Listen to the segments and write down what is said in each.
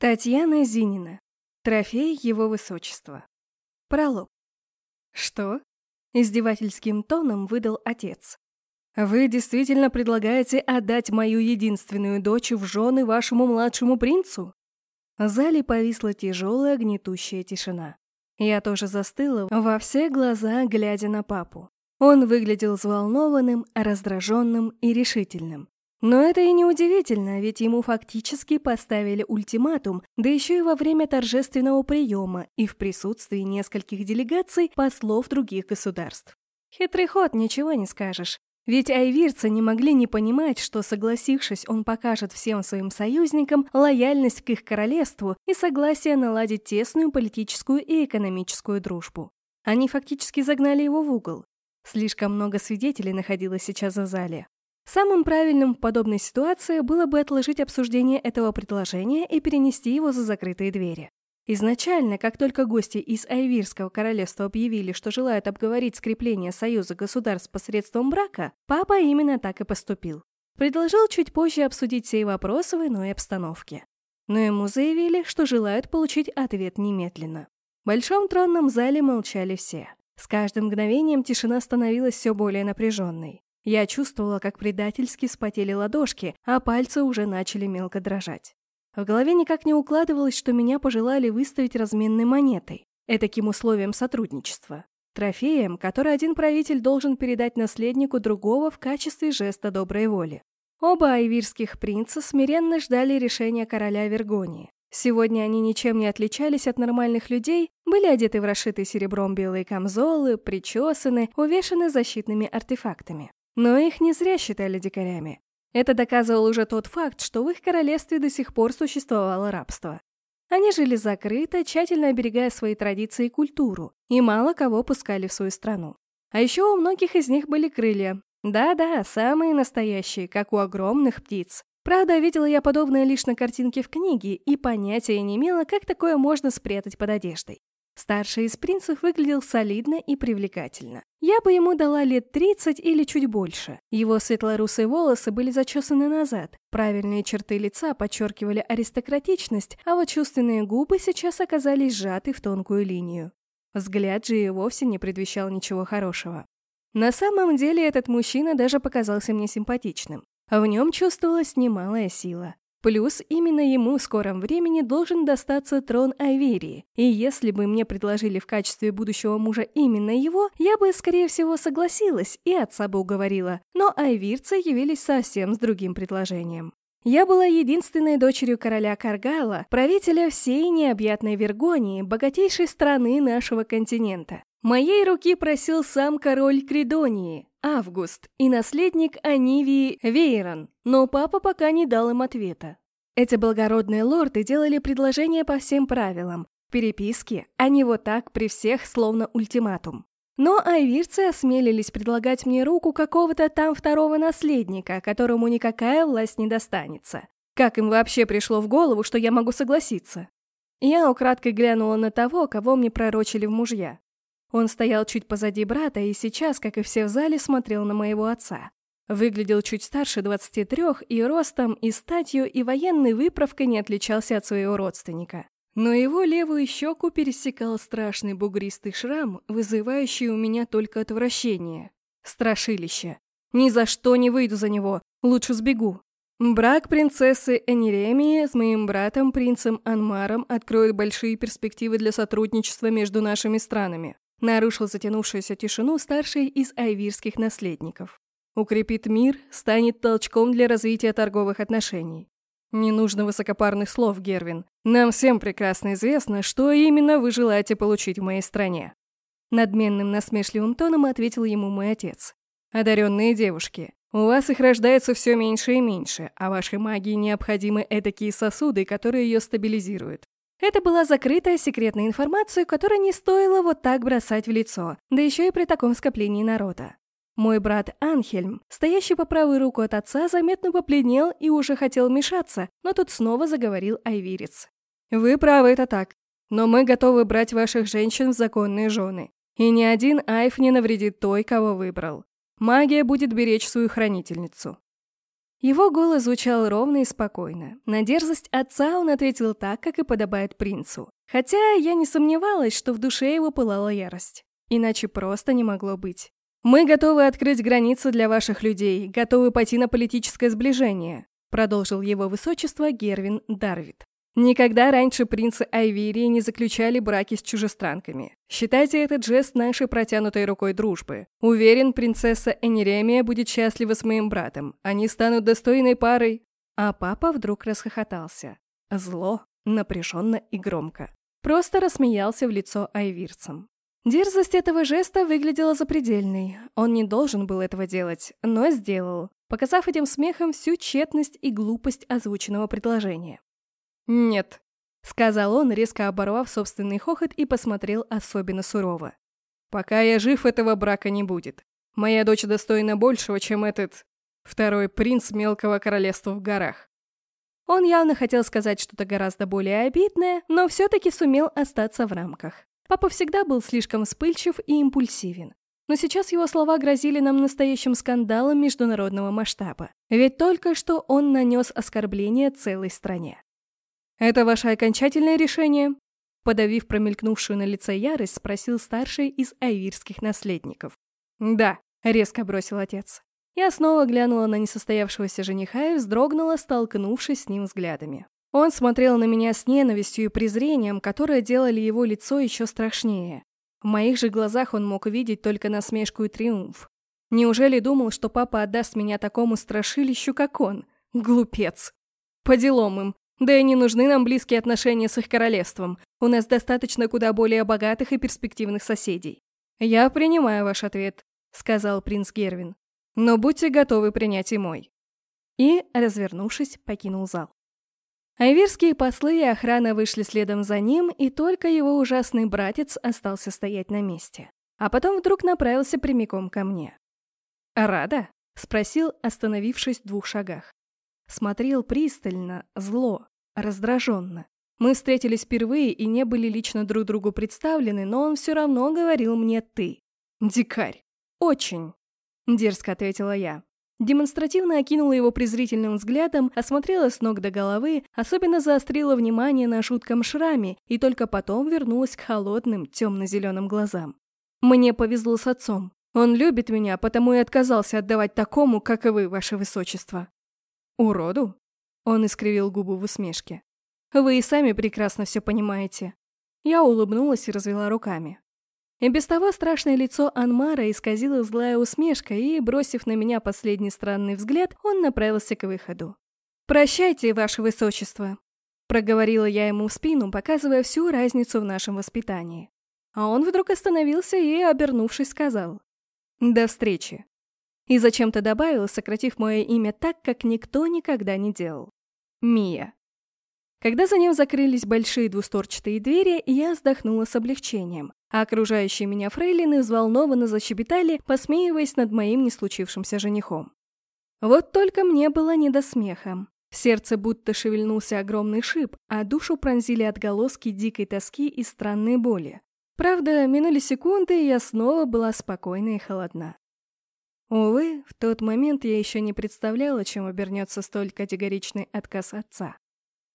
Татьяна Зинина. Трофей его высочества. Пролог. Что? Издевательским тоном выдал отец. Вы действительно предлагаете отдать мою единственную дочь в жены вашему младшему принцу? В зале повисла тяжелая гнетущая тишина. Я тоже застыла во все глаза, глядя на папу. Он выглядел взволнованным, раздраженным и решительным. Но это и не удивительно, ведь ему фактически поставили ультиматум, да еще и во время торжественного приема и в присутствии нескольких делегаций послов других государств. Хитрый ход, ничего не скажешь. Ведь айвирцы не могли не понимать, что, согласившись, он покажет всем своим союзникам лояльность к их королевству и согласие наладить тесную политическую и экономическую дружбу. Они фактически загнали его в угол. Слишком много свидетелей находилось сейчас в зале. Самым правильным в подобной ситуации было бы отложить обсуждение этого предложения и перенести его за закрытые двери. Изначально, как только гости из Айвирского королевства объявили, что желают обговорить скрепление союза государств посредством брака, папа именно так и поступил. Предложил чуть позже обсудить сей вопрос в иной обстановке. Но ему заявили, что желают получить ответ немедленно. В большом тронном зале молчали все. С каждым мгновением тишина становилась все более напряженной. Я чувствовала, как предательски спотели ладошки, а пальцы уже начали мелко дрожать. В голове никак не укладывалось, что меня пожелали выставить разменной монетой, этаким условием сотрудничества. Трофеем, который один правитель должен передать наследнику другого в качестве жеста доброй воли. Оба айвирских принца смиренно ждали решения короля Вергонии. Сегодня они ничем не отличались от нормальных людей, были одеты в расшитые серебром белые камзолы, причесаны, увешаны защитными артефактами. Но их не зря считали дикарями. Это доказывал уже тот факт, что в их королевстве до сих пор существовало рабство. Они жили закрыто, тщательно оберегая свои традиции и культуру, и мало кого пускали в свою страну. А еще у многих из них были крылья. Да-да, самые настоящие, как у огромных птиц. Правда, видела я подобное лишь на картинке в книге и понятия не имела, как такое можно спрятать под одеждой. Старший из принцев выглядел солидно и привлекательно. Я бы ему дала лет 30 или чуть больше. Его светлорусые волосы были зачесаны назад, правильные черты лица подчеркивали аристократичность, а вот чувственные губы сейчас оказались сжаты в тонкую линию. Взгляд же и вовсе не предвещал ничего хорошего. На самом деле этот мужчина даже показался мне симпатичным. В нем чувствовалась немалая сила. Плюс именно ему в скором времени должен достаться трон Айверии, и если бы мне предложили в качестве будущего мужа именно его, я бы, скорее всего, согласилась и отца бы уговорила, но айвирцы явились совсем с другим предложением. Я была единственной дочерью короля Каргала, правителя всей необъятной Вергонии, богатейшей страны нашего континента. Моей руки просил сам король Кридонии, Август, и наследник Анивии Вейрон, но папа пока не дал им ответа. Эти благородные лорды делали предложения по всем правилам. Переписки, а не вот так при всех, словно ультиматум. Но айвирцы осмелились предлагать мне руку какого-то там второго наследника, которому никакая власть не достанется. Как им вообще пришло в голову, что я могу согласиться? Я украдкой глянула на того, кого мне пророчили в мужья. Он стоял чуть позади брата и сейчас, как и все в зале, смотрел на моего отца. Выглядел чуть старше 23 и ростом, и статью, и военной выправкой не отличался от своего родственника. Но его левую щеку пересекал страшный бугристый шрам, вызывающий у меня только отвращение. Страшилище. Ни за что не выйду за него, лучше сбегу. Брак принцессы Энеремии с моим братом, принцем Анмаром, откроет большие перспективы для сотрудничества между нашими странами. Нарушил затянувшуюся тишину старший из айвирских наследников. Укрепит мир, станет толчком для развития торговых отношений. Не нужно высокопарных слов, Гервин. Нам всем прекрасно известно, что именно вы желаете получить в моей стране. Надменным насмешливым тоном ответил ему мой отец. Одаренные девушки, у вас их рождается все меньше и меньше, а вашей магии необходимы этакие сосуды, которые ее стабилизируют. Это была закрытая секретная информация, которую не стоило вот так бросать в лицо, да еще и при таком скоплении народа. Мой брат Анхельм, стоящий по правую руку от отца, заметно побледнел и уже хотел вмешаться, но тут снова заговорил Айвирец. «Вы правы, это так. Но мы готовы брать ваших женщин в законные жены. И ни один Айф не навредит той, кого выбрал. Магия будет беречь свою хранительницу. Его голос звучал ровно и спокойно. На дерзость отца он ответил так, как и подобает принцу. Хотя я не сомневалась, что в душе его пылала ярость. Иначе просто не могло быть. «Мы готовы открыть границы для ваших людей, готовы пойти на политическое сближение», продолжил его высочество Гервин Дарвид. Никогда раньше принцы Айвирии не заключали браки с чужестранками. Считайте этот жест нашей протянутой рукой дружбы. Уверен, принцесса Энеремия будет счастлива с моим братом. Они станут достойной парой. А папа вдруг расхохотался. Зло, напряженно и громко. Просто рассмеялся в лицо айвирцам. Дерзость этого жеста выглядела запредельной. Он не должен был этого делать, но сделал, показав этим смехом всю тщетность и глупость озвученного предложения. «Нет», — сказал он, резко оборвав собственный хохот и посмотрел особенно сурово. «Пока я жив, этого брака не будет. Моя дочь достойна большего, чем этот... второй принц мелкого королевства в горах». Он явно хотел сказать что-то гораздо более обидное, но все-таки сумел остаться в рамках. Папа всегда был слишком вспыльчив и импульсивен. Но сейчас его слова грозили нам настоящим скандалом международного масштаба. Ведь только что он нанес оскорбление целой стране. «Это ваше окончательное решение?» Подавив промелькнувшую на лице ярость, спросил старший из айвирских наследников. «Да», — резко бросил отец. Я снова глянула на несостоявшегося жениха и вздрогнула, столкнувшись с ним взглядами. Он смотрел на меня с ненавистью и презрением, которые делали его лицо еще страшнее. В моих же глазах он мог видеть только насмешку и триумф. Неужели думал, что папа отдаст меня такому страшилищу, как он? Глупец. По делам им. Да и не нужны нам близкие отношения с их королевством. У нас достаточно куда более богатых и перспективных соседей. «Я принимаю ваш ответ», — сказал принц Гервин. «Но будьте готовы принять и мой». И, развернувшись, покинул зал. Айвирские послы и охрана вышли следом за ним, и только его ужасный братец остался стоять на месте. А потом вдруг направился прямиком ко мне. «Рада?» — спросил, остановившись в двух шагах. Смотрел пристально, зло, раздраженно. Мы встретились впервые и не были лично друг другу представлены, но он все равно говорил мне «ты». «Дикарь». «Очень», — дерзко ответила я. Демонстративно окинула его презрительным взглядом, осмотрела с ног до головы, особенно заострила внимание на жутком шраме и только потом вернулась к холодным, темно-зеленым глазам. «Мне повезло с отцом. Он любит меня, потому и отказался отдавать такому, как и вы, ваше высочество». «Уроду?» Он искривил губы в усмешке. «Вы и сами прекрасно все понимаете». Я улыбнулась и развела руками. И без того страшное лицо Анмара исказило злая усмешка, и, бросив на меня последний странный взгляд, он направился к выходу. «Прощайте, ваше высочество», — проговорила я ему в спину, показывая всю разницу в нашем воспитании. А он вдруг остановился и, обернувшись, сказал «До встречи». И зачем-то добавил, сократив мое имя так, как никто никогда не делал. Мия. Когда за ним закрылись большие двусторчатые двери, я вздохнула с облегчением, а окружающие меня фрейлины взволнованно защебетали, посмеиваясь над моим не случившимся женихом. Вот только мне было не до смеха. Сердце будто шевельнулся огромный шип, а душу пронзили отголоски дикой тоски и странной боли. Правда, минули секунды, и я снова была спокойна и холодна. Увы, в тот момент я еще не представляла, чем обернется столь категоричный отказ отца.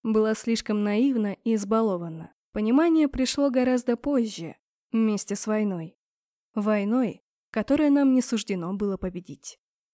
Была слишком наивна и избалована. Понимание пришло гораздо позже, вместе с войной. Войной, которой нам не суждено было победить.